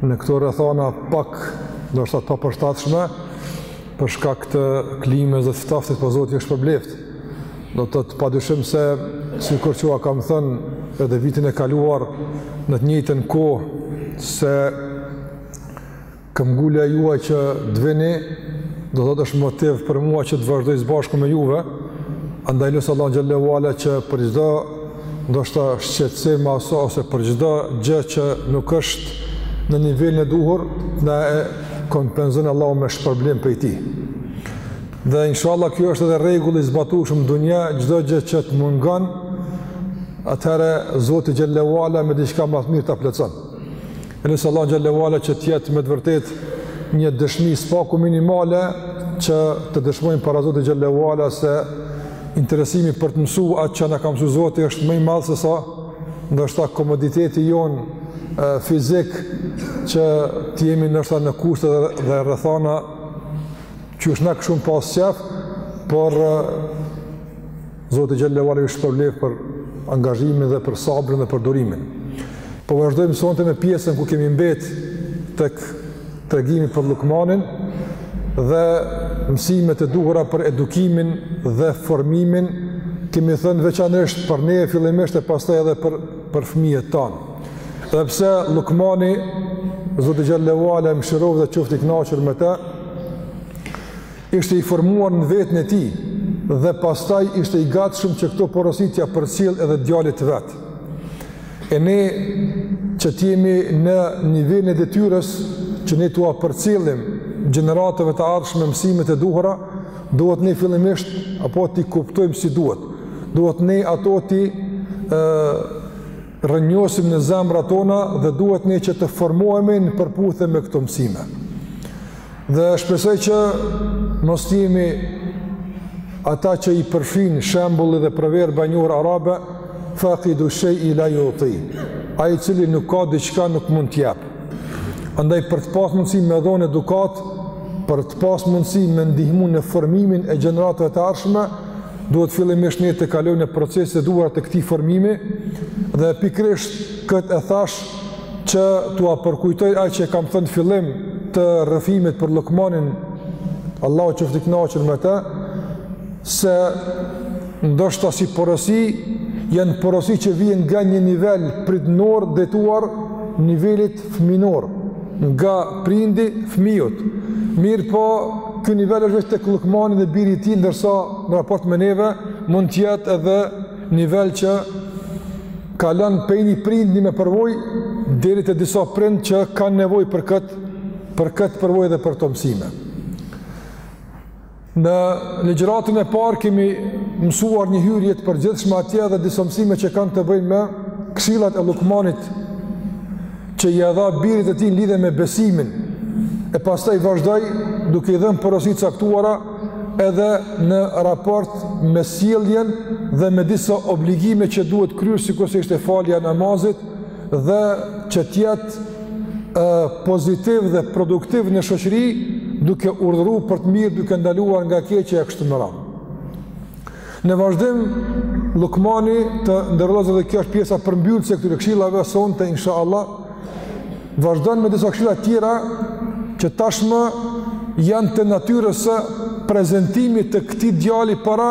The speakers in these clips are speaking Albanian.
në këto rrethana pak ndoshta të papërshtatshme për shkak të klimës dhe të ftoftit po zoti ju shpërbleftë. Do të thotë padyshim se sikur që kam thënë edhe vitin e kaluar në të njëjtën kohë se këmbgulja juaj që të vini do thotë është motiv për mua që të vazhdoj së bashku me juve. Andaj lus Allah xhelle ue ala që për çdo ndoshta shqetësim ose ose për çdo gjë që nuk është në nivelin e duhur, na e kompenzon Allahu me shpërblim prej tij. Dhe inshallah kjo është edhe rregulli i zbatueshëm në dunja, çdo gjë që të mungon, atëherë Zoti xhelle ue ala me diçka më të mirë ta plotëson. E lus Allahun xhelle ue ala që të jetë me të vërtetë një dëshmi së paku minimale që të dëshmojmë para Zotit xhelle ue ala se interesimi për të mësu atë që na ka mësu Zoti është më i madh se sa ndoshta komoditeti jonë fizik që të jemi ndoshta në kushte dhe, dhe rrethana qysh na kish shumë pas qef por Zoti xhelle ue ala ju shpërbleftë për angazhimin dhe për sabrin dhe për durimin. Po vazhdojmë sonte me pjesën ku kemi mbet tek tregimi për Lukmanin dhe mësimet e duhura për edukimin dhe formimin kemi thënë veçanërisht për ne fillimisht e pastaj edhe për për fëmijët tanë. Edhe pse Lukmani, Zoti xhelle ue ala e mëshiroftë dhe qoftë i kënaqur me te, ishte i formuar në vetën e tij dhe pastaj ishte i gatshëm që këto porosi t'ia përcjellë edhe djalit të vet. E ne që të jemi në nivelin e detyrës që ne t'ua përcjellim gjeneratave të ardhshme mësimet e duhura, duhet ne fillimisht ato t'i kuptojmë si duhet. Duhet ne ato t'i ë rrënjosim në zemrat tona dhe duhet ne që të formohemi në përputhje me këto mësime. Dhe shpresoj që mos të jemi ata që i përfshin shembulli dhe proverbi i njohur arab, fakidu shej'i la jutihi. Ai i cili nuk ka diçka nuk mund të jep. Andaj për të pas mundësi me dhonë edukatë, për të pas mundësi me ndihmu në formimin e gjeneratave të ardhshme, duhet fillimisht ne të kalojmë në proceset e duhura të këtij formimi dhe pikërisht këtë e thashë që t'ua përkujtoj atë që e kam thënë në fillim të rrëfimit për Lukmanin Allahu qoftë i kënaqur me të se ndoshta si porosi janë porosi që vijnë nga një nivel prindëror drejtuar nivelit fëminor nga prindi fëmijët. Mirëpo, kjo nivel është veç te Llukmani dhe biri i tij, ndërsa në raport me neve, mund të jetë edhe nivel që kalon pej një prindi me përvojë, deri te disa prind që kanë nevojë për këtë, për këtë përvojë dhe për këto mësime. Në ligjëratën e parë kemi mësuar një hyrje të përgjithshme atje dhe disa mësime që kanë të bëjnë me këshillat e Llukmanit që i dha birit të tij në lidhje me besimin. E pastaj vazhdoi duke i dhënë porosi të caktuara edhe në raport me sjelljen dhe me disa obligime që duhet kryer sikurse ishte falja e namazit dhe që të jetë pozitiv dhe produktiv në shoqëri, duke urdhëruar për të mirë, duke ndaluar nga e keqja e kështu me radhë. Në vazhdim, Llukmani, të nderuar dhe kjo është pjesa përmbyllëse e këtyre këshillave sonte inshallah, vazhdon me disa këshilla tjera që tashmë janë të natyrës së prezentimit të këtij djali para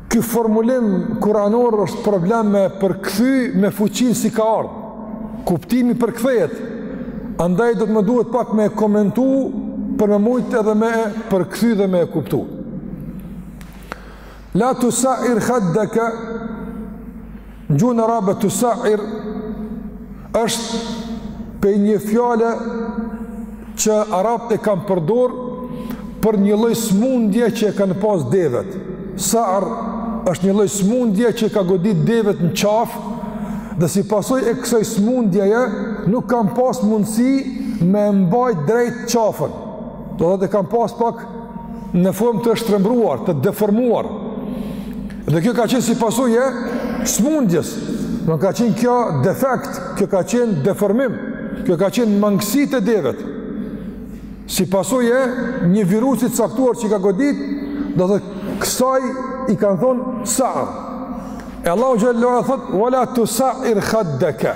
Ky formulim kuranor është problem me përkthy me fuqinë si ka ardh. Kuptimi përkthehet, andaj do të më duhet pak me e komentu për me mujt edhe me përkthy dhe me e kuptu. La tusa'ir khaddaka Në gjuhën arabe tusa'ir është pej një fjale që arabët e kanë përdor për një lloj smundje që e kanë pas devet. Sa'ar është një lloj smundje që i ka godit devet në qafë dhe si pasojë e kësoj smundjeje nuk kanë pas mundësi me e mbajt drejt qafën. Do thotë e kanë pas pak në formë të shtrembruar, të deformuar. Dhe kjo ka qenë si pasojë e smundjes. Ka qenë kjo defekt, kjo ka qenë deformim, kjo ka qenë mangësi te devet. Si pasojë e një virusi të caktuar që i ka godit, do thotë kësaj i kanë thonë sa'ar. E Allahu xhel-le ve ala thot wala tusa'ir khaddaka.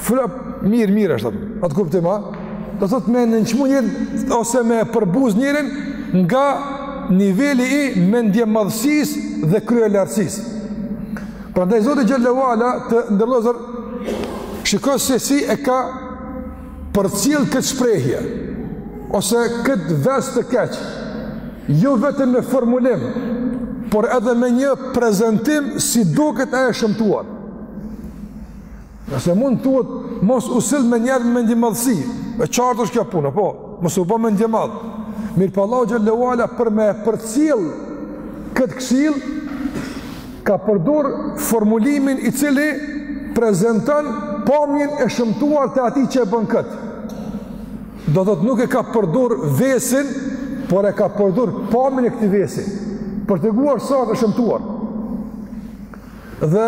Fol mirë, mirë është ai kuptim, a? Do të thotë me e nënçmu njerin ose me e përbuz njerin nga niveli i mendjemadhësisë dhe kryelartësisë. Prandaj Zoti xhel-le ve ala, të nderuar, shiko se si e ka përcjell këtë shprehje, ose këtë ves të keq, jo vetëm me formulim, por edhe me një prezentim si duket e shëmtuar. Nëse mund thuhet mos u sill me njerëz me mendjemadhësi, e qartë është kjo punë, po, mos u bo mendjemadh. Mirëpo Allahu xhel-le ue ala për me e përcjell këtë këshillë ka përdor formulimin i cili prezenton pamjen e shëmtuar të atij që e bën këtë. Do thotë nuk e ka përdor vesin, por e ka përdor pamjen e këtij vesi për të treguar sa është e shëmtuar. Dhe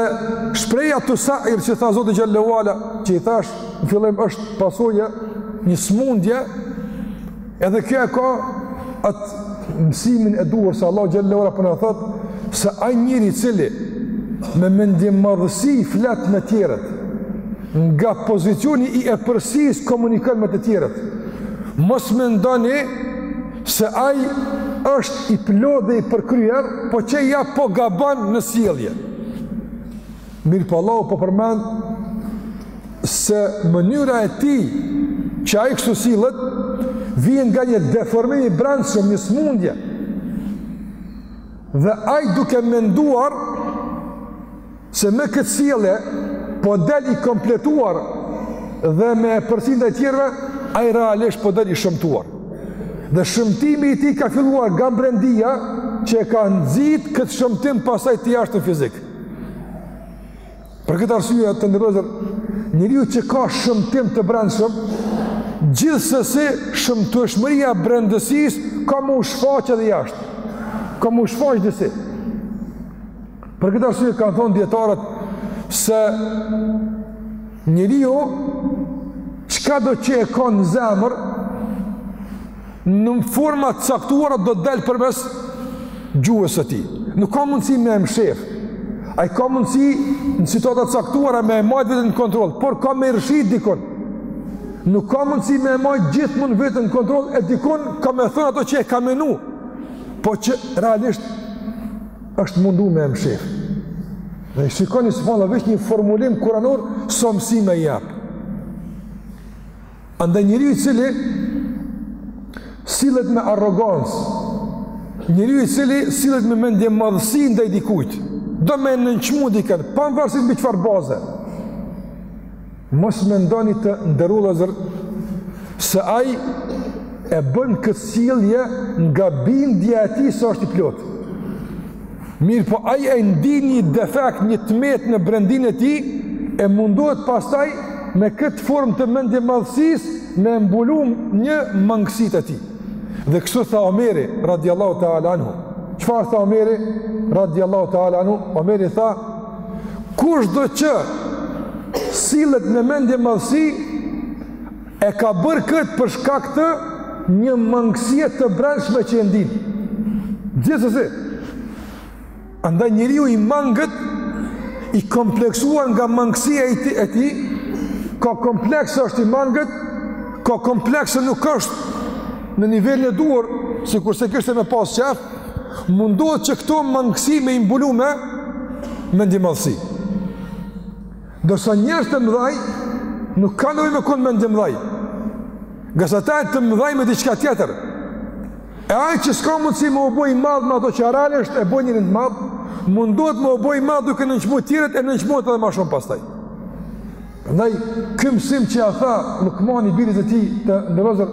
shprehja tusa'ir që tha Zoti xhel-le ue ala, që e thashë në fillim është pasojë e një smundje, edhe kjo e ka atë mësimin e duhur se Allahu xhel-le ue ala po na thotë, se ai njeri i cili me mendjemadhësi flet me tjerët, nga pozicioni i epërsisë komunikon me të tjerët, mos mendoni se ai është i plotë dhe i përkryer, po qe ja po gabon në sjellje. Mirëpo Allahu po përmend se mënyra e tij që ai kështu sillet vjen nga një deformim i brendshëm, një smundje. Dhe ai duke menduar Se me këtë sjellje po del i kompletuar dhe me epërsi ndaj tjerëve, ai realisht po del i shëmtuar. Dhe shëmtimi i tij ka filluar nga brendia që e ka nxit këtë shëmtim pastaj të jashtëm fizik. Për këtë arsye të nderuar vëllezër, njeriu që ka shëmtim të brendshëm, gjithsesi shëmtueshmëria e brendësisë ka me u shfaq edhe jashtë. Ka me u shfaq disi. Për këtë arsye kanë thonë dijetarët se njeriu çkado që e ka në zemër në forma të caktuara do të dalë përmes gjuhës së tij. Nuk ka mundësi me e mshef. Ai ka mundësi në situata të caktuara me e majt veten në kontroll, por ka me rrëshqit dikun. Nuk ka mundësi me e majt gjithmonë veten në kontroll, e dikun ka me e thonë atë që e ka menu, po që realisht është mundu me e mshef. Dhe shikoni subhanallah veç një formulim kuranor, sa mësime jep. Andaj njeriu i cili sillet me arrogancë, njeriu i cili sillet me mendjemadhësi ndaj dikujt, do me nënçmu dikënd, pavarësisht mbi çfarë baze. Mos mendoni të nderuar vëllezër se ai e bën këtë sjellje nga bindja e tij se është i plotë. Mirëpo ai e ndin një defekt, një të metë në brendinë e tij, e mundohet pastaj me këtë formë të mendjemadhësisë me mbulu një mangësi të tij. Dhe kështu tha Omeri, radiallahu ta'ala anhu. Çfarë tha Omeri, radiallahu ta'ala anhu? Omeri tha, kushdo që sillet me mendjemadhësi, e ka bërë këtë për shkak të një mangësie të brendshme që e ndin. Gjithsesi, andaj njeriu i mangët i kompleksuar nga mangësia e tij e tij, ka kompleks është i mangët, ka kompleks nuk është në nivelin e duhur, sikurse kishte me pas qejf, Mundohet që këto mangësi me i mbulu me mendjemadhësi. Ndërsa njerëzit e mëdhaj, nuk kanë nevojë me konë mendjemëdhaj. Ngase ata janë të mëdhaj me diçka tjetër. E ai që s'ka mundësi me u bo i madh me ato që realisht e bojnë njerin të madh, mundohet me u bo i madh duke nënçmu tjerët e nënçmohet edhe ma shumë pastaj. Prandaj, ky mësim që ia tha Llukmani birit të tij, të nderuar vëllezër,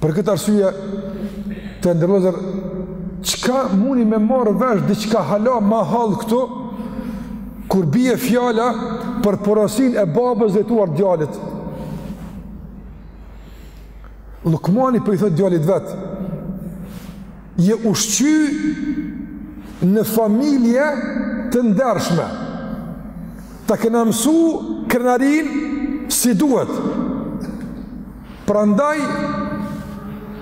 Për këtë arsye, të nderuar vëllezër, çka muni me marrë vesh diçka hala ma hollë këtu, kur bie fjala për porosinë e babës drejtuar djalit. Llukmani po i thotë djalit vet, Je ushqy në familje të ndershme. Ta kena mësu krenarinë si duhet. Prandaj,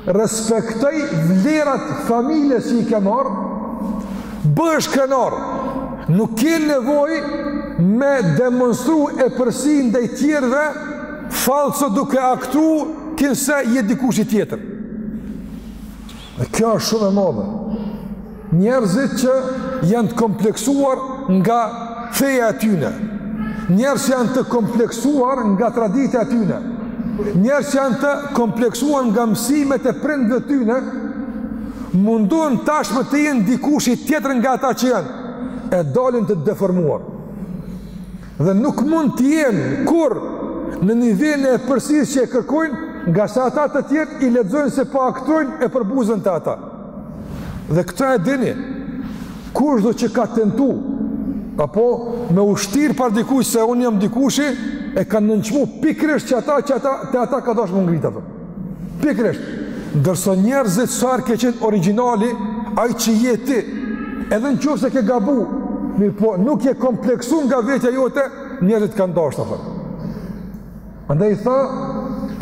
respektoji vlerat e familjes, je krenar, bëhesh krenar, nuk ke nevojë me demonstru epërsi ndaj tjerëve, fallso duke aktru kinse je dikushi tjetër. Dhe kjo është shumë e madhe. Njerëzit që janë të kompleksuar nga feja e tyne. Njerëzit që janë të kompleksuar nga tradita e tyne. Njerëzit që janë të kompleksuar nga mësimet e prindve tyne, mundohen tashmë të jenë dikushi tjetër nga ata që janë, e dalin të deformuar. Dhe nuk mund të jenë kurrë në nivelin e epërsisë që e kërkojnë, ngase ata të tjerë i lexojnë se po aktrojnë e përbuzen te ata. Dhe këtë e dini, kushdo që ka tentu, apo me u shtirë para dikujt se unë jam dikushi, e kanë nënçmu pikërisht ata që ata, te ata ka dashtë me u ngritë, Pikërisht, ndërsa njerëzit sa herë ke qenë origjinali, ai që je ti, edhe në qoftë se ke gabu, mirëpo nuk je kompleksu nga vetja jote, njerëzit të kanë dashtë afër. Andaj i tha,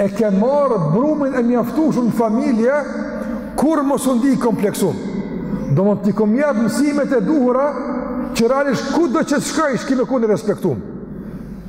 e ke marrë brumin e mjaftueshëm në familje, kurrë mos u ndi i kompleksum. Domethënë t'i kom jap mësimet e duhura, që realisht kudo që të shkaj, ki me konë i respektum.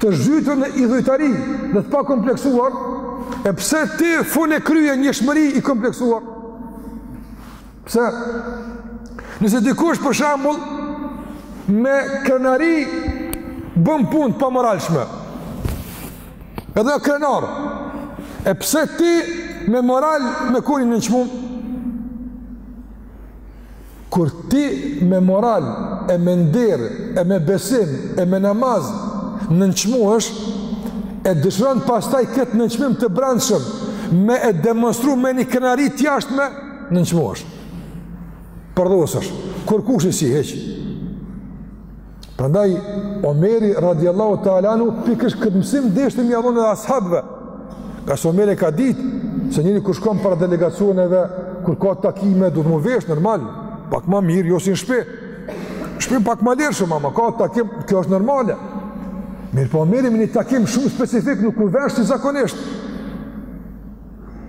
të zhytur në idhujtari dhe të pakompleksuar, e pse ti fun e krye njëshmëri i kompleksuar? Pse? Nëse dikush për shembull me krenari bën punë t'pamoralshme, edhe krenar, e pse ti me moral me kon i nënçmum? Kur ti me moral e me nder e me besim e me namaz nënçmohesh e dëshiron pastaj këtë nënçmim të brendshëm me e demonstru me një krenari t'jashtme, nënçmohesh. Përdhosesh, kurkushi si hiç. Prandaj Omeri radiallahu ta'ala anhu pikërisht këtë mësim deshti m'ja dhonë edhe ashabëve. Ngase Omeri e ka ditë se njeri kur shkon para delegacioneve, kur ka takime, duhet m'u vesh normal, pak ma mirë, jo si në shpi. N'shpi pak ma lirshëm, ama ka takim, kjo është normale. Mirëpo Omeri me një takim shumë specifik nuk u vesh si zakonisht.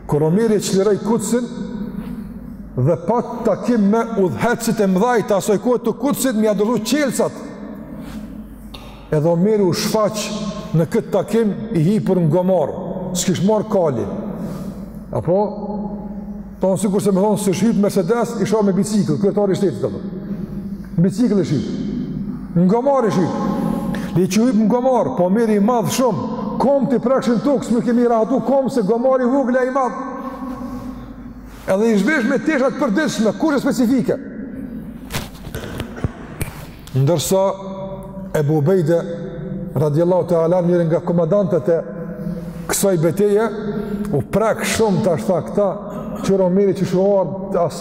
Kur Omeri e çliroi Kudsin dhe pat takim me udhëheqësit e mëdhaj të asoj kohe të Kudsit m'ia dhuru çelësat. Edhe Omeri u shfaq në këtë takim i hipur në gomar, s'kish marrë kali. Apo, tonë sikurse me thonë, s'ish hyp Mercedes, ish ardh me bicikël, kryetari i shtetit a po. Bicikël ish hyp. Në gomar ish hyp. Le që hyp në gomar, po Omeri i madh shumë. Komt i prekshin n'tokë, s'mujke m'i rahatu komt se gomari i vogël, ai i madh. Edhe ish vesh me teshat e përditshme, kurgjë specifike. Ndërsa Ebu Ubejde, radiallahu ta'ala anhu, njëri nga komandantët e kësoj beteje, u prek shumë tash tha këta, qyr Omeri qysh u ardh të asë,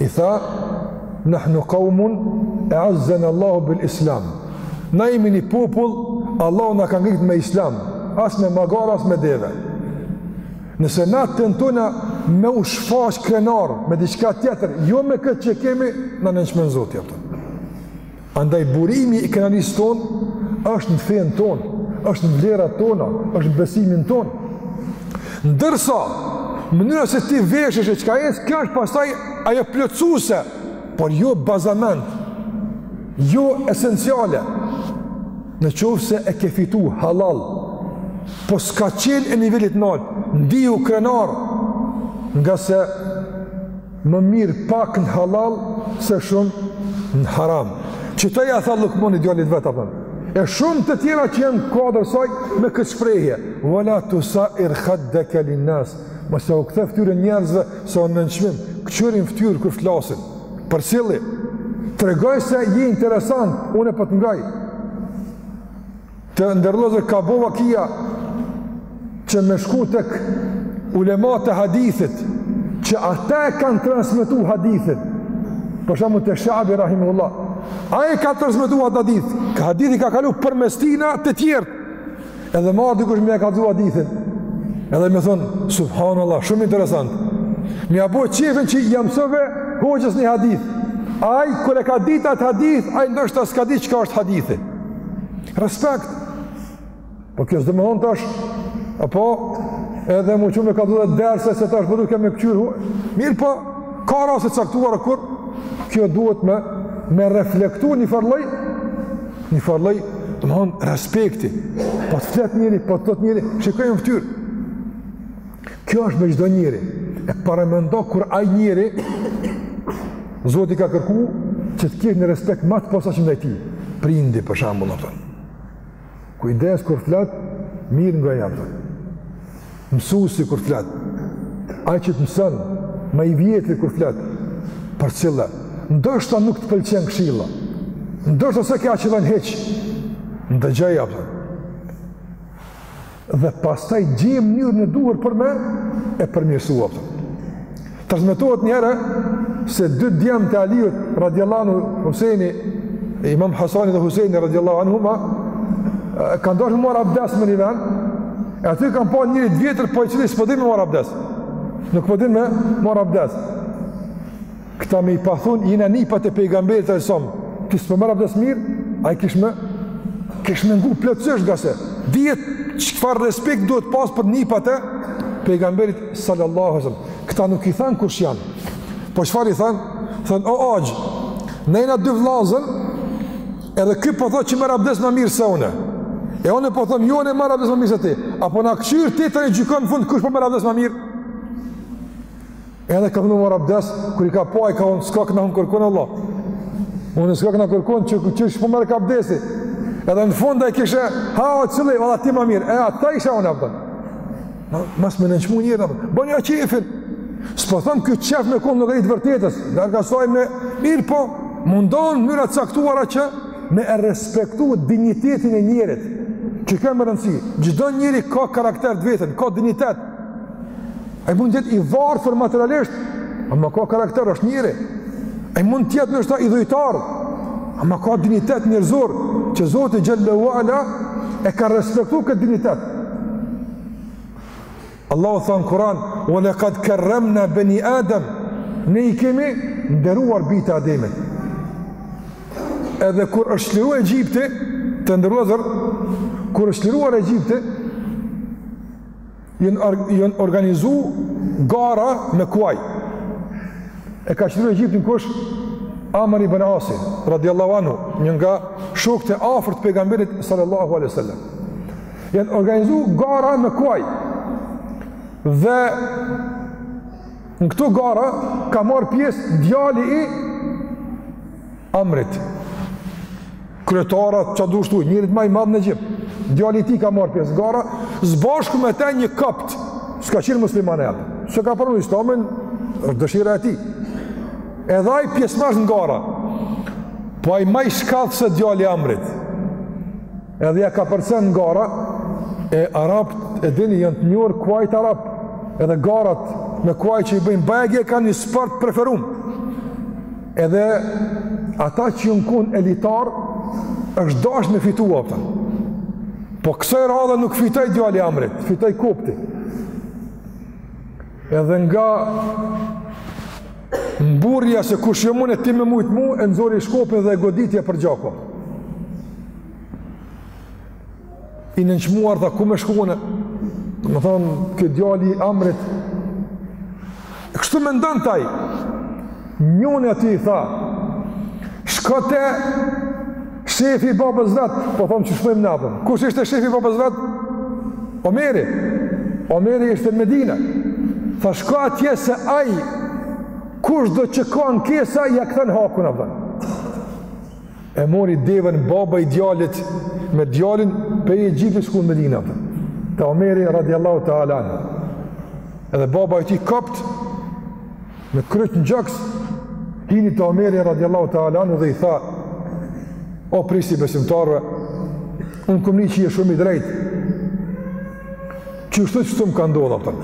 I tha, Nahnu qaumun e'azzana Allahu bil Islam. Na jemi një popull, Allahu na ka ngrit me Islam, as me magar, as me deve. Nëse na tentojna me u shfaq krenar me diçka tjetër, jo me këtë që kemi, na nënçmon Zoti atë. Andaj burimi i krenarisë tonë është në fenë tonë, është në vlerat tona, është në besimin tonë. Ndërsa, mënyra se ti veshesh e çka jesë, kjo është pastaj ajo plotësuse, por jo bazament, jo esenciale. Në qoftë se e ke fitu halal, po s'ka qenë e nivelit t'naltë, ndihu krenar, ngase Më mirë pak në halal se shumë në haram. Qëta ja tha Lukmoni djalit vet, a po. E shumë të tjera që janë n'kuadër t'saj me këtë shprehje. Vala tusa'ir khaddeke linnas. Mos jau kthe fytyrën njerëzve se o nënçmim. Këqyri n'fytyrë kur flasin. Përcilli. Tregoj se je interesant. Unë qe po të ngoj. Të nderuar vllezër ka bo vakia që me shku tek ulematë e hadithit, që ata e kanë transmetu hadithin, për shembull te Shabi rahimehullah, ai e ka transmetu atë hadith, ka hadithi ka kalu përmes tina te tjerët, edhe me ardh dikush me ia kallzu hadithin, edhe me thonë, subhanallah, shumë interesant, me ia bo qefin që ia mësove hoxhës një hadith, ai kur e ka dit atë hadith, ai ndoshta s'ka dit çka është hadithi, Respekt! Po kjo s'domethonë tash, apo edhe mu që me kallzu derse se tash po du me m'këqyrë mua. Mirëpo, ka raste t'caktuara kur, kjo duhet me, me reflektu njëfar lloj, njëfar lloj, domethonë, respekti. Po të flet njeri, po të thotë njeri, shikoje n'ftyrë. Kjo është me çdo njeri. E para mendo kur ai njeri Zoti ka kërku që të kesh një respekt ma të posaçëm ndaj tij. Prindi për shembull atë. Kujdes kur flet mirë ngoje. Mësuesi kur flet. Ai që të mëson ma i vjetri kur flet përcille. Ndoshta nuk të pëlqen këshilla. Ndoshta s'e ka qëllu hiç. Ndëgjoje atë. dhe pastaj gjej mënyrën e duhur për me e përmirësu atë. Transmetohet një herë se dy djemtë e Aliut radhiyallahu anhu Huseini Imam Hasani dhe Huseini radhiyallahu anhuma kanë dashtë me marr abdes me një vend e aty kanë pa njeri të vjetër po i cili s'po din me marr abdes nuk po din me marr abdes Këta me i pas thonë, jena nipat e pejgamberit alejhi selam, ti s'po merr abdes mirë, ai kish me, kish me ngu plotësisht ngase dihet çfarë respekt duhet pasë për nipat e pejgamberit sallallahu alaihi wasallam. Këta nuk i thanë kush janë. Po çfarë i thanë? Thanë o axh, na jena dy vllazën, edhe ky po thotë që merr abdes më mirë se unë. E unë po them jo unë marr abdes më mirë se ti. A po na kqyr ti tani gjyko n'fund kush po merr abdes më mirë? Edhe kanë marr abdes, kur i ka pa ai ka thon s'ka këna kërkun Allah. Unë s'ka këna kërkun qysh po merrka abdesi. Edhe në fund ai kishte ha o cili, valla ti më mirë. E ata isha unë abdes. Ma, mos me nënçmu njerin, bënia qefin. S'po them ky qef me konë n'llogari t'vërtetës, dhe nga saj mirëpo, mundo mënyra t'caktuara që me e respektu dignitetin e njerit, që kemë rëndësi, çdo njeri ka karakter të vetën, ka dignitet, Ai mund të jetë i varfër materialisht, ama ka karakter, është njeri. Ai mund të jetë ndoshta i dhujtar, ama ka dinjitet njerëzor që Zoti xhelle ve ala e ka respektuar këtë dinjitet. Allahu thot n'Kur'an, "Wa laqad karramna bani Adam." Ne i kemi nderuar bijt e Ademit. Edhe kur është çliru Egjipti, të nderuar vllezër, kur është çliruar Egjipti, Janë organizu gara me kuaj. E ka çliru Egjiptin kush? Amr ibn Asi, radiallahu anhu, një nga shokët e afërt Pejgamberit sallallahu alejhi ve selam. Janë organizu gara me kuaj. Dhe në këto gara ka marrë pjesë djali i Amrit. kryetarit, qashtu t'thuj, njerit më i madh në Egjipt. Djali i tij ka marrë pjesë n'gara, së bashku me të një kopt. S'ka qenë musliman atë. S'e ka pranu Islamin, është dëshira e tij. Edhe ai pjesëmarrës në gara. Po ai ma i shkathët se djali i Amrit. Edhe ja kapërcen n'gara e arabt e dini janë të njohur kuajt arab. Edhe garat me kuaj që i bëjnë ba e kanë një sport t'preferum. Edhe ata që jan kon elitar, është dash me fitu apet. Po kësaj radhe nuk fitoi djali Amrit, fitoi kopti. Edhe nga mburrja se qysh jo mun ti me mujt mu, e nxori shkopin dhe e goditi, e përgjaku. i nënçmuar, tha, ku me shku unë? Domethonë ky djali i Amrit. E kështu mendonte ai, njoni aty i tha, shko te shefi i babës vetë, po thonë që s'mon hatër. Kush ishte shefi i babës vetë? Omeri. Omeri ishte në Medina. Tha, shko atje se ai, kushdo që ka ankesa, ja këthen hakun, apet. E mori deven baba i djalit me djalin pej Egjiptit shkun në Medina. Te Omeri radiallahu teala anhu. Edhe baba i atij kopti me kryt n'gjak hini te Omeri radiallahu teala anhu dhe i tha o prijës i besimtarve unë kom ni që je shumë i drejt qishtu qishtu më ka ndodh apet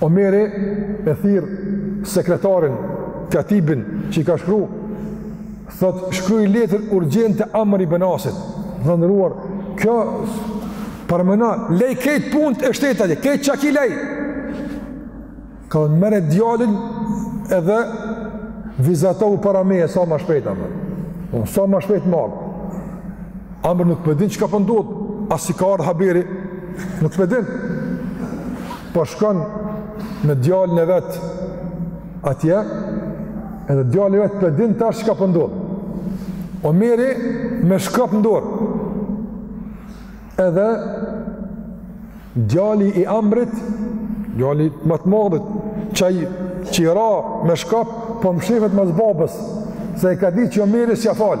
Omeri e thirr sekretarin, katibin që i ka shkru, thotë shkruj letër urgjente Amr ibn Asit, të nderuar, kjo po i thotë, lej krejt punët e shtetit atje, krejt çka ki lej, hajde merre djalin edhe vizatohu para meje sa ma shpejt, Amr. Po, sa ma shpejt me ardhë. Amri nuk po e din çka po ndodh, po as i ka ardhë haberi, nuk po e din. Po po shkon me djalin e vet atje, edhe djali vet po e din tash çka po ndodh. Omeri me shkop në dorë. Edhe djali i Amrit, djali i të madhit, qaj që i ra me shkop, po mshifet mas babës, se e ka ditë që Omeri s'ja fal.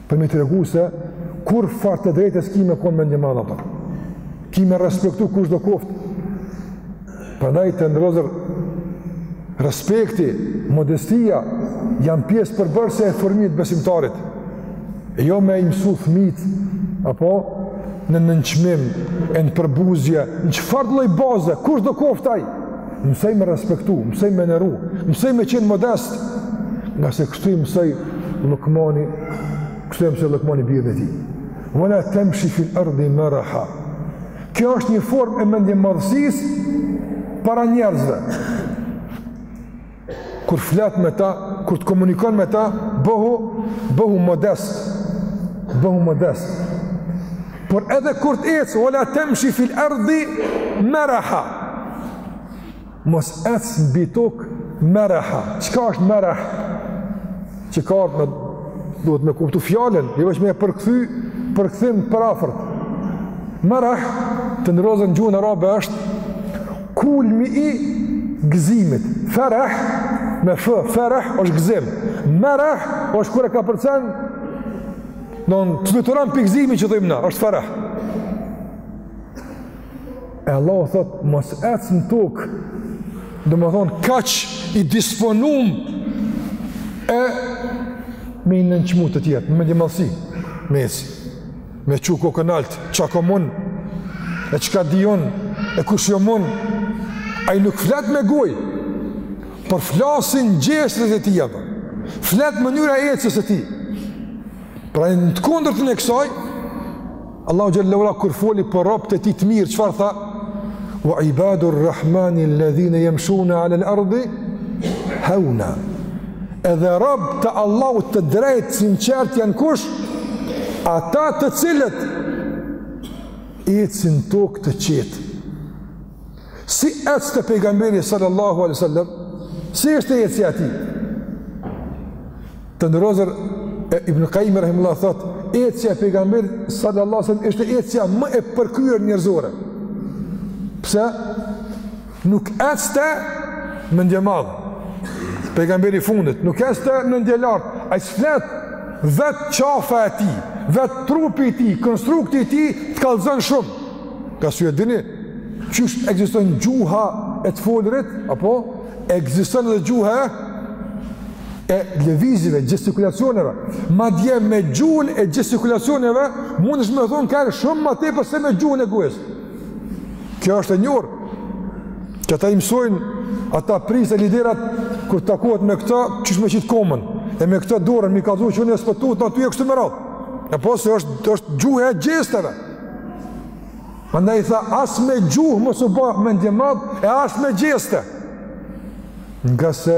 Për me i tregu se kurrfarë të drejte s'ki me konë mendjemadh atëherë. Ki me respektu kushdo koftë. Prandaj të nderuar vëllezër, respekti, modestia, janë pjesë përbërëse e formimit të besimtarit. E jo me i mësu fmijtë, apo në nënçmim, e në përbuzje, në çfarëdo lloj baze, kushdo koftë ai? Mësoji me respektu, mësoji me nderu, mësoji me qenë modest, ngase kështu e mësoi Lukmani, kështu e mësoi Lukmani birin e tij. Ve la temshi fil erdi mereha. Kjo është një formë e mendjemadhësisë para njerëzve. Kur flet me ta, kur të komunikon me ta, bëhu bëhu modest. Bëhu modest. Por edhe kur të ec, wa la temshi fil ardhi maraha. Mos ec mbi tokë maraha. Çka është marah? Qe këtu na duhet me kuptu fjalën, jo veç me e përkthy, përkthim i përafërt. Marah të nderuar në gjuhën arabe është Kulmi i gëzimit. Ferah me f, ferah është gëzim. Merah është kur e kapërcen, don të fluturon pi gëzimi që thojmë na, është ferah. E Allahu thotë, mos ec në tokë, domethonë, kaq i disponum e me i nënçmu të tjerët, me mendjemadhësi, me eci. Me çu kokën nalt, çka kom unë? E çka di unë? E kush jom unë? Ai nuk flet me gojë, por flasin gjestet e tij apo. Flet mënyra e ecjes së tij. Pra ai në të kundërtën e kësaj, Allahu xhel-le ve ala kur foli për robtë e tij të mirë, çfarë tha? Wa ibadur rahmani alladhina yamshuna ala al-ardi hauna. Edhe rob të Allahut të drejtë sinqertë janë kush? Ata të cilët ecin tokë të qetë. Si ecte pejgamberi sallallahu alaihi wasallam? Si është ecja e tij? Të nderuar vëllezër Ibn Qayyim rahimullahu thot, ecja e pejgamberit sallallahu alaihi wasallam ishte ecja më e përkryer njerëzore. Pse? Nuk ecte mendjemadh, pejgamberi i fundit, nuk ecte mendjelartë, ai s'flet vetë qafa e tij, vetë trupi i tij, konstrukti i tij, të kallëzon shumë. Ngase e dini, qysh ekziston gjuha e të folurit, apo ekziston edhe gjuha e lëvizjeve, gjestikulacioneve, madje me gjuhën e gjestikulacioneve, mundesh me thonë ka herë shumë ma tepër se me gjuhën e gojës. Kjo është e njohur. Qeta i mësojnë ata prijës e liderat kur takohet me këta, qysh me qitë komën, e me këta dorën, me kallzu që unë s'po tutna ty e kështu me radhë. E po se është, është gjuha e gjesteve. Andaj i tha, as me gjuhë mos u bë mendjemadh, e as me gjeste. Ngase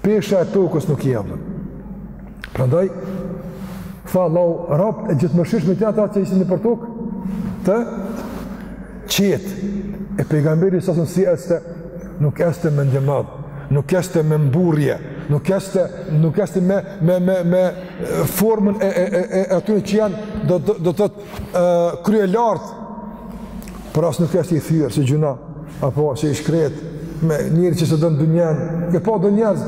Pesha e tokës nuk i jepën. Prandaj, tha Allahu, robtë e Gjithëmëshirshmit janë ata që ecin nëpër tokë, të qetë. E pejgamberi sallallahu alaihi wasallam si ecte, nuk ecte mendjemadh, nuk ecte me mburrje, nuk ecte, nuk ecte me, me, me, me formën e, e, e, e atyre që janë, do, do, do të thotë kryelartë, Por as nuk ecte i thyer si gjynah, apo si i shkretë, me njeri që s'e don dynjanë, e po do njerëz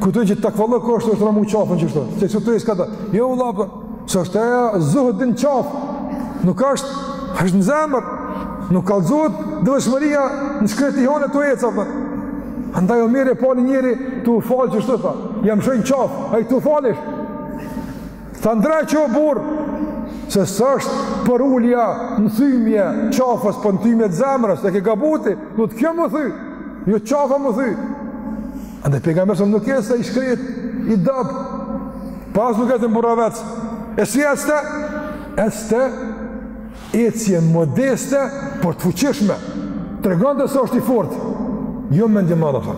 kujtojnë që takvallëk është me e ramu qafën qeshtu, se kësë të isë këta, jo vëlla, për, po, s'është zuhdi n'qafë, nuk është, është në zemër, nuk kallëzohet devotshmëria në shkretihane tu ec, apo. Andaj Omeri e pa një njeri tu u falë qeshtu, ia mshon n'qafë, ai tu u falë, Tha ndreqe o burrë, se s'është përulja në thymje qafës por po në thymje të zemrës, e ke gabu ti, duhet kjo m'u thy, jo qafa m'u thy. Andaj pejgamberi sallallahu alaihi wasallam nuk ecte i shkretë, i dobët, po as nuk ecte mburravec, e si ecte, ecte ecje modeste, por të fuqishme, tregonte se është i fortë, jo mendjemadh,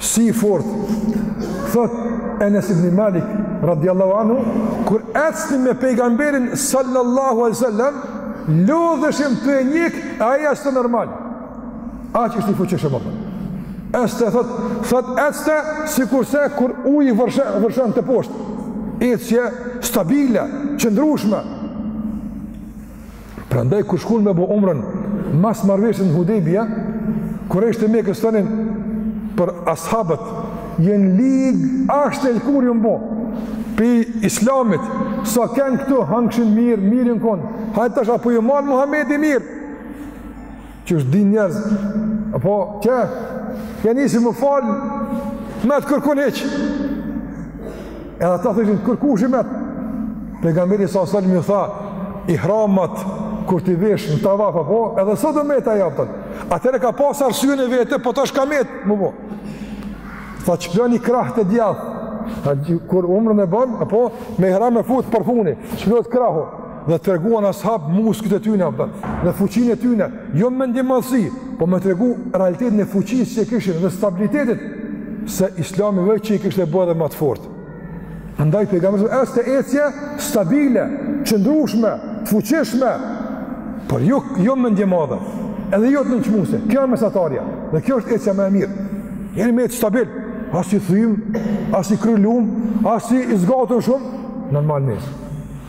Si i fortë! Thot Enes ibn Malik radiallahu anhu, kur ecnim me pejgamberin sallallahu alaihi wasallam, lodheshim tu e ndjek e ai ecte normal. Aq është i fuqishëm apo? Ecte thot, thot ecte sikurse kur uji vërshon vërshon teposhtë. Ecje stabile, qëndrueshme. Prandaj kur shkuan me bo umrën, mas marrëveshjes në Hudejbia, Kurejshët mendonin për ashabët, janë lig, asht e lëkurë janë bo. Pi islamit, sa kanë këtu hangshin mirë, mirë janë kon. Hajde tash a po ju man Muhamedi mirë. Që është, din, njerëz, apo kur nisi me u falë, met kërkun hiç. Edhe ata thojshin kërkushi met. Pejgamberi a.s. ju tha, ihramat, kur t'i veshni në tavaf, apo, edhe sot ka met ajo pra. Atëherë ka pas arsyën e vet, po tash ka metë me u bo. Tha shploni krahun e djathtë, kur umrën e bënë, apo, me ihram e futë përfuni, shplohet krahu, dhe treguan ashabët muskujt e tyre apo dhe fuqinë e tyre, jo mendjemadhësi, po me tregu realitetin e fuqisë që e kishin dhe stabilitetit se Islami veç i kishte bërë edhe më të fortë. Andaj pejgamberi ecte ecje stabile, të qëndrueshme, të fuqishme, por jo jo mendjemadhe. Edhe jo nënçmuese. Kjo është mesatarja dhe kjo është ecja më e mirë. Njeri me ec stabil, as i thym, as i kry-ulun, as i zgatun shumë, normal nis.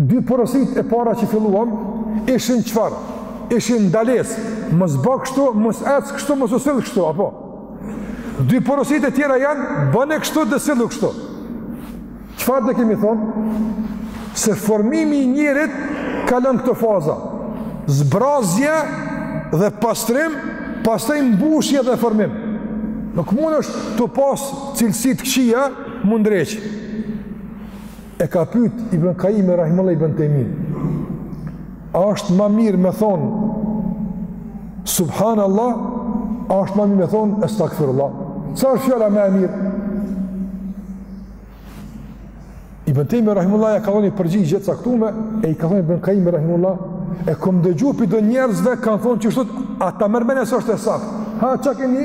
Dy porositë e para që filluam, ishin çfarë? Ishin ndalesë, mos bo kështu, mos ec kështu, mos u sill kështu, apo? Dy porositë e tjera janë, bëne kështu dhe sillu kështu. Çfarë e kemi thonë? Se formimi i njerit kalon këto faza. Zbrazje dhe pastrim, pastaj mbushje dhe formim. Nuk mundesh tu pas cilësi të këqija m'u ndreq. E ka pyet Ibn Kajimi rahimehullah Ibn Tejmijen. A është më mirë me thon Subhanallah, a është më mirë me thon Estagfirullah? Cila është fjala më e mirë? Ibn Tejmije rahimehullah ja ka dhënë ni përgjigje të caktuar e i ka thënë Ibn Kajim rahimehullah e kom dëgjuar pi do njerëzve kanë thonë qështu, a ta merr menja se është e saktë. Ha çka keni?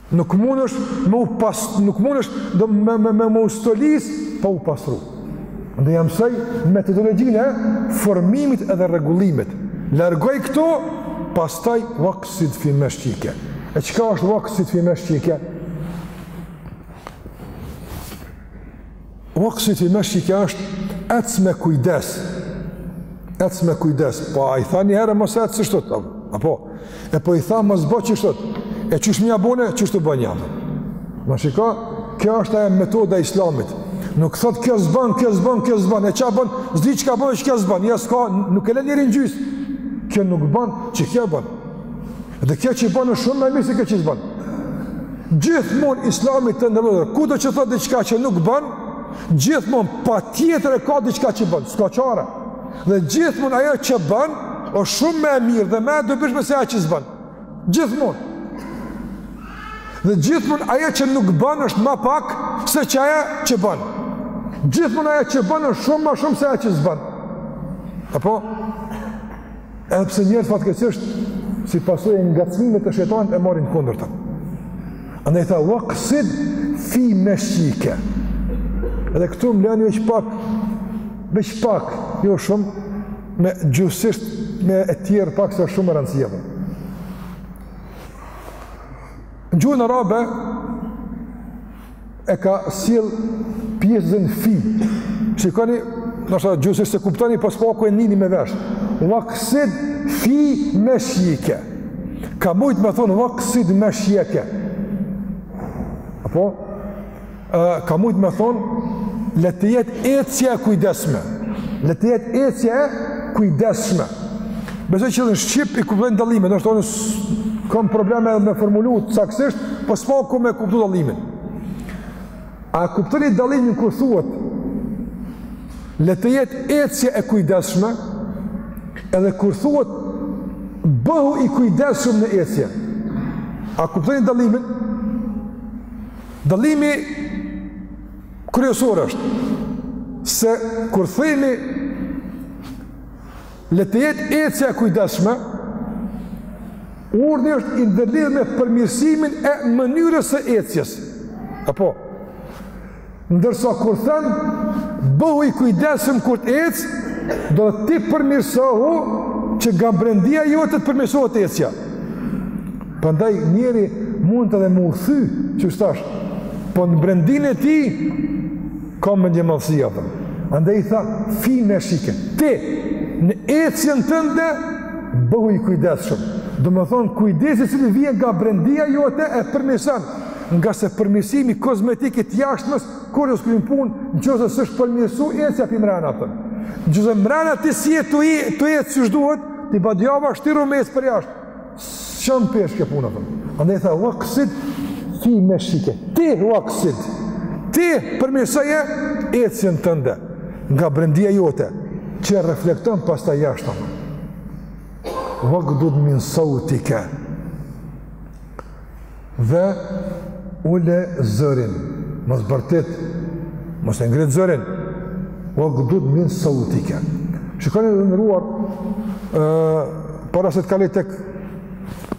Nuk mundesh me u pas, nuk mundesh do me me me u stolis pa u pastru. Andaj ja mësoi metodologjinë e formimit edhe rregullimit. Largoji këto, pastaj vaksid fi meshjike. E çka është vaksid fi meshjike? Vaksid fi meshjike është ec me kujdes. Ec me kujdes. Po, a i tha një herë, mos ec qështu? Apo, e po i tha, mos bo qështu. E qysh me ja bo une, qështu bonja. E shiko, kjo është ajo metoda e islamit. Nuk thot kjo s'ban, kjo s'ban, kjo s'ban. E çka bën, s'di çka bën, qe kjo s'ban. Ja s'ka, nuk e le njerin në gjysë. Kjo nuk bën, qe kjo bën. Dhe kjo që bën është shumë më e mirë se kjo që s'bën. Gjithmonë islami, të nderuar, kudo që thotë diçka që nuk bën, gjithmonë patjetër e ka diçka që bën, s'ka çare. Dhe gjithmonë ajo që bën, është shumë më e mirë dhe më e dobishme se ajo që s'bën. Gjithmonë. Dhe gjithmonë ajo që nuk bën është ma pak se që ajo që bën. Gjithmonë ajo që bën është shumë ma shumë se ajo që s'bën. Apo? Edhe pse njerëzit fatkeqësisht si pasojë e ngacmimeve të shejtanit e marrin kundërtën. Andaj tha waqsid fi mashika. Edhe këtu më leni veç pak, veç pak, jo shumë, gjuhësisht me e tjerr pak se është shumë me rëndësi. Edhe. në gjuhën arabe, e ka sjell pjesëzën fi. Shikoni, ndoshta gjuhësisht s'e kuptoni po sapak e merrni me vesh. Waqsid fi mashike. Ka mujt me thon waqsid mashike. Apo ë ka mujt me thon le të jetë ecja e kujdesshme. Le të jetë ecja e kujdesshme. Besoj që në shqip i kuptojmë dallimin, ndoshta kam probleme me e formulu saktësisht, po sapak me e kuptu dallimin. A kuptoni dallimin kur thuhet le të jetë ecja e kujdesshme, edhe kur thuhet bëhu i kujdesshëm në ecje. A kuptoni dallimin? Dallimi kryesor është se kur themi Le të jetë ecja e kujdesshme, urdhni është i ndërlidhë me përmirësimin e mënyrës së ecjes. Apo, ndërsa kur themi, bëhu i kujdesshëm kur të ecësh, domethënë ti përmirësohu që nga brendia jote të përmirësohet ecja. Prandaj njeri mundet edhe me u thy qysh dush, po në brendinë e tij, Ka mendjemadhësi atë. Andaj tha, fi meshike. Ti, në ecjen tënde, bëhu i kujdesshëm. Domethënë, kujdesi i cili vjen nga brendia jote e përmirëson. Ngase përmirësimi kozmetik i të jashtmes kurrë s'kryn punë, nëqoftëse s'është përmirësu ecja prej mrena. Nëqoftëse mrena ti s'je tu ec qysh duhet, ti badihava shtiru me ec përjashta. S'çon peshë kjo punë. Andaj tha, waksid fi meshike. Ti, waksid, ti përmirësoje ecjen tënde nga brendia jote, që reflekton pastaj jashtë. Wakdud min sautike. dhe ule zërin, mos bërtit, mos e ngrit zërin, uagdud min sautike. Shikoni të nderuar, para se të kaloj tek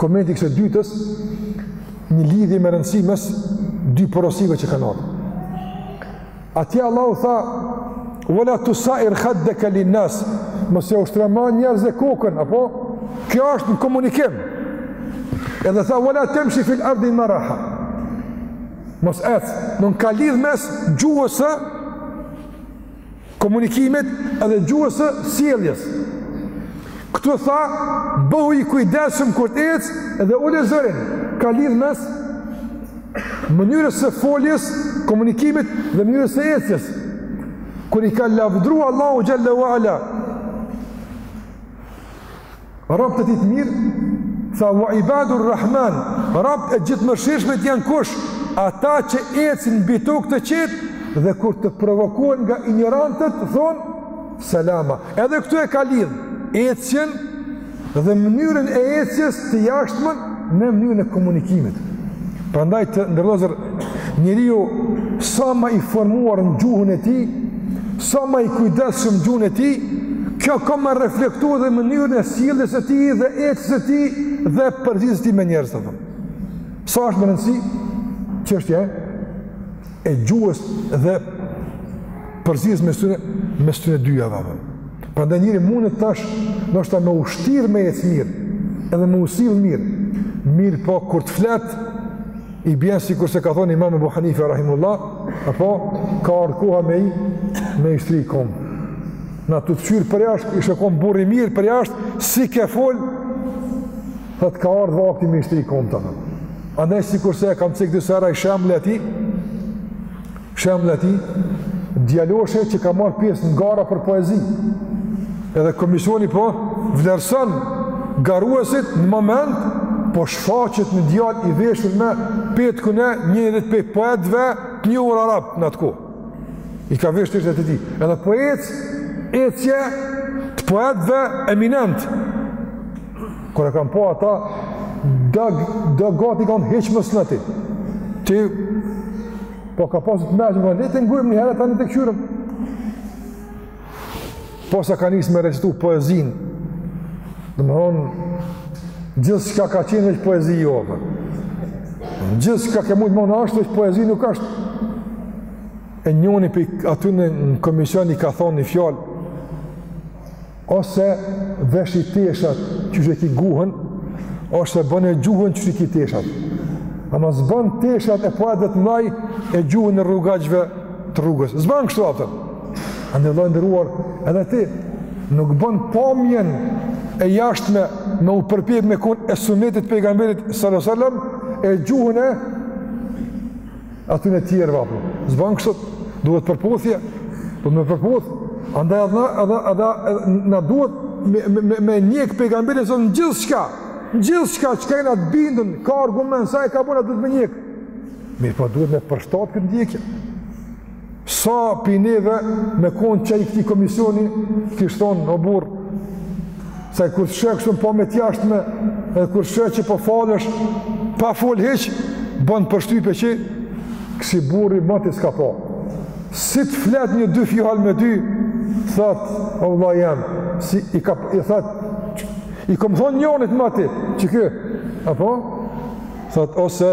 komenti kësaj dytës, një lidhje me rëndësi mes dy porosive që kanë orë. Atje Allahu tha, uala tusair haddaka linnas, mos ua shtrëmbo njerëzve kokën, apo? Kjo është në komunikim. Edhe tha, uala temshi fil ardi maraha. Mos ecë, mënd ka lidhë mes gjuhës së komunikimit edhe gjuhës së sjelljes. Këtu tha, bëhu i kujdesshëm kur të ecë edhe ule zërin, ka lidhë mes mënyrës së foljes, komunikimit dhe mënyrës së ecjes. Kur i ka lavdru Allahu Gjelle wa Ala, robt e tij të mirë, tha wa ibadur Rahman, robt e Gjithëmëshirshmit janë kush, ata që ecin mbi tokë të qetë, dhe kur të provokohen nga injorantët, thonë, selama. Edhe këtu e ka lidhë, ecjen, dhe mënyrën e ecjes të jashtmen me mënyrën e komunikimit. Prandaj të nderuar vllezër njeriu sa më i formuar në gjuhën e tij, sa më i kujdesshëm gjuhën e tij, kjo ka me reflektu edhe mënyrën e sjelljes së tij dhe ecjes së tij dhe përzierjes së tij me njerëzit apo. Sa është më rëndësi çështja e gjuhës dhe përzierjes mes tyne mes tyne dyjave apo. Prandaj njeri mundet tash ndoshta me u shtirë me ecë mirë, edhe me u sill mirë. Mirëpo kur të flet i bjen sikurse ka thonë Imam Abu Hanife rahimullah, apo ka ardh koha me i me i shtri komt. A t'qyr përjashta, i shkon burrë i mirë përjashta, si ka fol thot ka ardh vakti me i shtri komt. Andaj sikurse e kam cek disa herë shembull i tij, Shembull i tij, djaloshi që ka marrë pjesë në gara për poezi. Edhe komisioni po vlerëson garuesit një moment po shfaqet një djalë i veshur me petkun e njërit pej poetve të njohur arab në atë kohë. I ka veshë teshat e tij. Edhe poet, ecje të poetve eminent. Kur e kanë pa ata, gati kanë hjekë mos na ti. Ti Po ka pasë të mërgjë, le ta ngojmë një herë, tani të kqyrim. Posa ka nisë me recitu poezinë, domethonë, gjithçka ka qenë veç poezi jo, dhe. Gjithçka ka mujt me kanë ashtë veç poezi nuk është. E njoni prej atyne në komision i ka thonë një fjalë, ose vesh i teshat që që ki guhen, ose bëne gjuhën qysh i ki teshat. Ama s'bën teshat e po edhe të maj e gjuhën e rrugaçve të rrugës. S'bën kështu atër. A vlla i nderuar edhe ti. Nuk bën pamjen e jashtme me u përpjek me kon e sunetit pejgamberit sallosallam e gjuhën e atyne tjerëve apo, s'ban kështu, duhet përputhje, duhet me përputh, andaj edhe, edhe, edhe, edhe na duhet me, me, me ndjekë pejgamberin në gjithçka, në gjithçka çka jena të bindun, ka argument, se e ka bo, na duhet me ndjekë, mirëpo po duhet me përshtatë këtë ndjekje, Sa pi neve me konë qaj i këtij komisioni, kish thonë o burrë, se kur e sheh kështu në pamje t'jashtme, e kur e sheh që po falesh, pa folë hiç, bën përshtypje që, kësi burri i mëti s'ka po. Si të flet një dy fjalë me ty, thotë, o vlla jem, si i ka, i thotë, i kom thonë njënit mëti, që ky, apo, thotë, ose,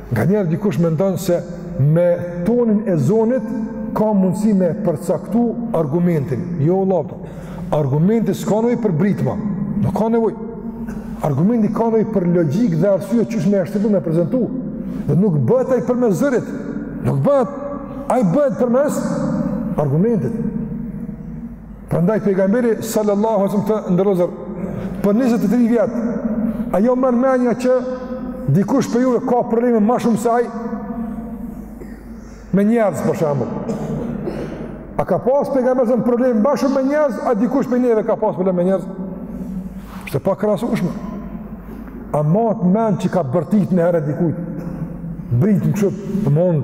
Nganjëherë dikush mendon se me tonin e zonit ka mundësi me e përcaktu argumentin. Jo, vlla, argumenti s'ka nevojë për britma, nuk ka nevojë. Argumenti ka nevojë për logjikë dhe arsye qysh me e shtru, me prezentu. Dhe nuk bëhet ai përmes zërit, nuk bëhet, ai bëhet përmes argumentit. Prandaj pejgamberi sallallahu alaihi wasallam të nderuar vëllezër për 23 vjet. A ju merr mendja që dikush pej juve ka probleme më shumë se ai me njerëz për shembull. A ka pas pejgamberi probleme më shumë me njerëz, a dikush pej neve ka pas problem me njerëz? Është e pakrahasueshme. A mbahet mend që ka bërtit një herë dikujt. Brit më shumë, më mund,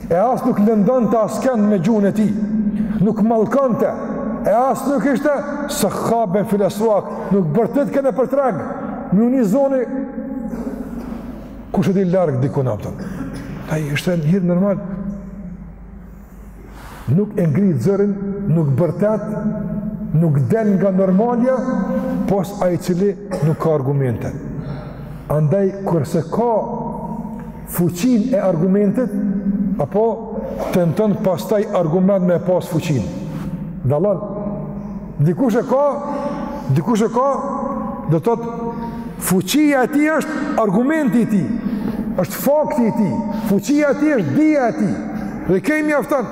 e as nuk lëndonte askënd me gjuhën e tij, nuk mallkonte, e as nuk ishte sakhaben fil esuak, nuk bërtitke nëpër treg, me iu ni zoni, kush e di larg dikun apëtëm, ai është njeri normal, nuk e ngri zërin, nuk bërtet, nuk del nga normalja, pos ai i cili nuk ka argumente. Andaj, kur s'e ka fuqinë e argumentit, apo tenton pastaj argument me pas fuqinë. Dalon, dikush e ka, dikush e ka, do të thotë fuqia e tij është argumenti i tij, është fakti i tij, fuqia e tij është dija e tij, dhe kjo mjafton,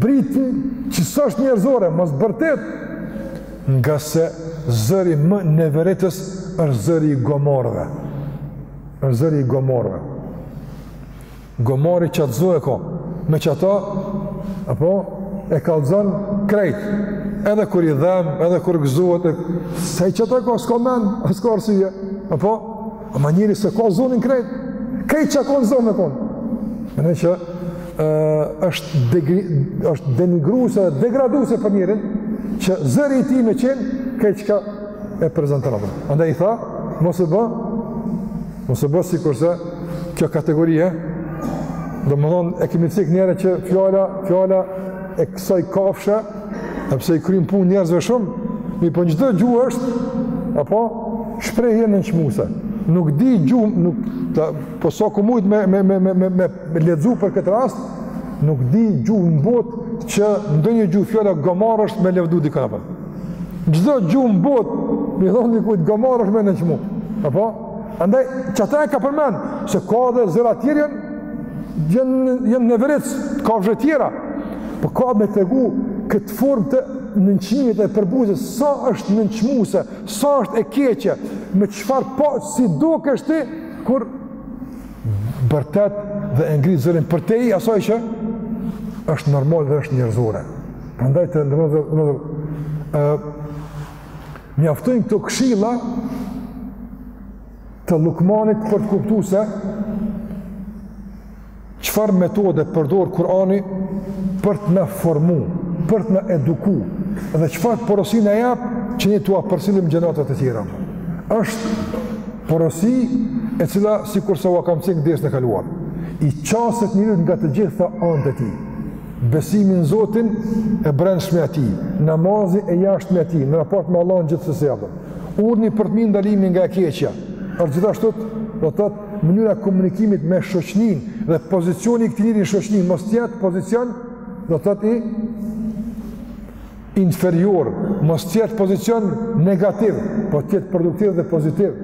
Brit që s'është njerëzore, mos bërtet, ngase zëri më neveritës është zëri i gomorëve. është zëri i gomorëve. Gomori qat zë e ka, me qata, apo, e kallëzon krejt, edhe kur i dhem, edhe kur gëzohet, se qata ka, s'ka men, s'ka arsye, apo, ama njeri s'e ka zonin krejt, krejt çka ka në zo me kon. Më në që, është degri, është denigruese dhe degraduese për njerin që zëri i tij me qenë krejt çka e prezanton atë. Andaj i tha, mos e bë. Mos e bë sikurse kjo kategorie domethonë e kemi cek njëherë që fjala, fjala e kësaj kafshë, edhe pse i kryn punë njerëzve shumë, mirëpo në çdo gjuhë është, apo, shprehje nënçmuse. Nuk di gjuhë, nuk, ta, po sa kom mujt me, me, me, me, me, me Me lexu për këtë rast, nuk di gjuhë në botë që në ndonjë gjuhë fjala gomar është me levdu dikën apo. Çdo gjuhë në botë, me i thon dikujt gomar është me nënçmu. Apo? Andaj, qata e ka përmend, se ka dhe zëra tjerë janë, janë, janë neveritës, kafshë tjera. Po ka me tregu këtë formë të nënçmimit e përbuzjes, sa është nënçmuse, sa është e keqe, me çfarë pa, po, si dukesh ti, kur bërtet dhe e ngrit zërin përtej asaj që është normal dhe është njerëzore. Prandaj të nderuar vëllezër mjaftojnë këto këshilla të Llukmanit për të kuptu se çfarë metode përdor Kurani për të na formu, për të na eduku dhe çfarë porosi na jep që ne t'ua përcjellim gjeneratave tjera. është Porosi e cila sikurse ua kam cek dersin e kaluar, i qaset njeriut nga të gjitha anët e tij. Besimi në Zotin e brendshme e tij, namazi e jashtme e tij, në raport me Allahun xhele shanuhu. Urdhri për të mirë ndalimi nga e keqja. Është gjithashtu do të thotë mënyra e komunikimit me shoqnin dhe pozicioni i këtij njeriu në shoqni mos të jetë pozicion do të thotë i inferior, mos të jetë pozicion negativ, po të jetë produktiv dhe pozitiv.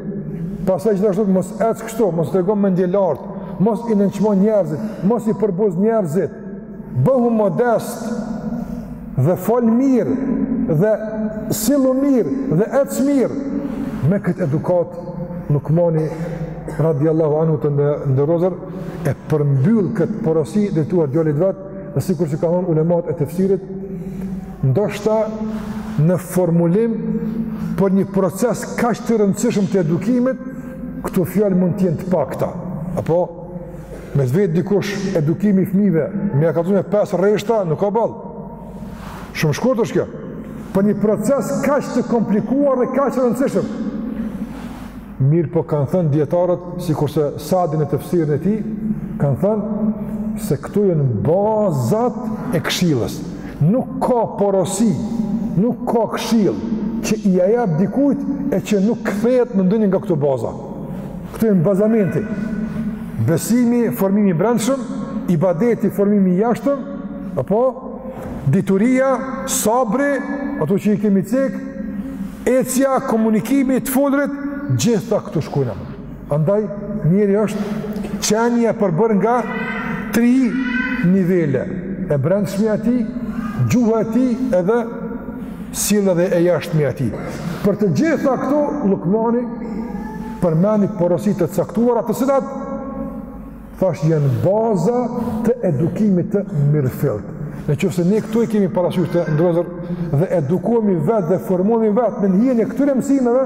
Pastaj gjithashtu mos ec kështu, mos trego mendje lartë, mos i nënçmo njerëzit, mos i përbuz njerëzit, bëhu modest dhe fol mirë dhe sillu mirë dhe ec mirë. Me këtë edukatë, Llukmani radiallahu anhu të nderuar vëllezër, e përmbyll këtë porosi drejtuar djalit vet, dhe sikur që kanë thonë ulemat e tefsirit, ndoshta në formulim për një proces kaq të rëndësishëm të edukimit, këtu fjallë mund tjenë të pakta. Apo, me të vet dikush edukimi i fmive, me e kallzu me 5 rreshta, nuk ka balë. Shumë shkurt është kjo. Për një proces kaq të komplikuar dhe kaq të rëndësishëm. Mirëpo kanë thënë dijetarët, sikurse Sadi në tefsirin e tij, kanë thënë se këto janë bazat e këshillës. Nuk ka porosi, nuk ka këshillë që ia jap dikujt e që nuk kthehet në ndonjë nga këto baza. Këto janë bazamenti. Besimi, formimi i brendshëm, ibadeti, formimi i jashtëm, apo Dituria, sabri, ato që i kemi cek, ecja, komunikimi, të folrit, gjitha këtu shkuna. Andaj, njeriu është qenie e përbërë nga tri nivele, e brendshmja e tij, gjuha e tij edhe sjellja dhe e jashtmja e tij. Për të gjitha këto, Llukmani përmendi porosi të caktuara, të cilat, Thashë janë baza të edukimit të mirëfilltë. Në qoftë se ne këto i kemi parasysh të nderuar vëllezër dhe edukohmi vetë dhe formohmi vetë nën hijen e këtyre mësimeve,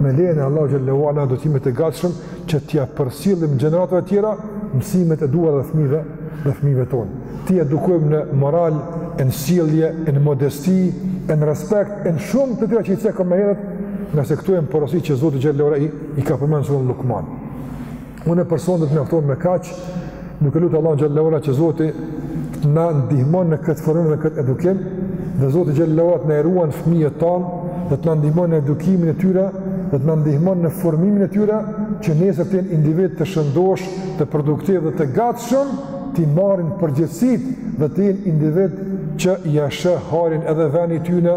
me lejën e Allahut xhele ue ala do t'jemi të gatshëm që t'ia përcjellim gjeneratave tjera mësimet e duhura dhe fmive dhe fmive tonë. T'i edukojmë në moral, e në sjellje, e në modesti, e në respekt, e në shumë të tjera që i cekëm më herët, ngase këto janë porosi që Zoti xhele ue ala i, i ka përmend në suren Llukman. Unë për sonte do të mjaftohem me kaq, duke lutë Allahun xhele ue ala që Zoti të na ndihmon në këtë formim dhe këtë edukim, dhe Zoti xhele ue ala të na i ruan fëmijët tanë, dhe të na ndihmon në edukimin e tyre, dhe të na ndihmon në formimin e tyre, që nesër të jenë individë të shëndoshë edhe produktivë dhe të gatshëm, t'i marrin përgjegjësitë dhe të jenë individë që ia sheh hairin edhe veni i tyne,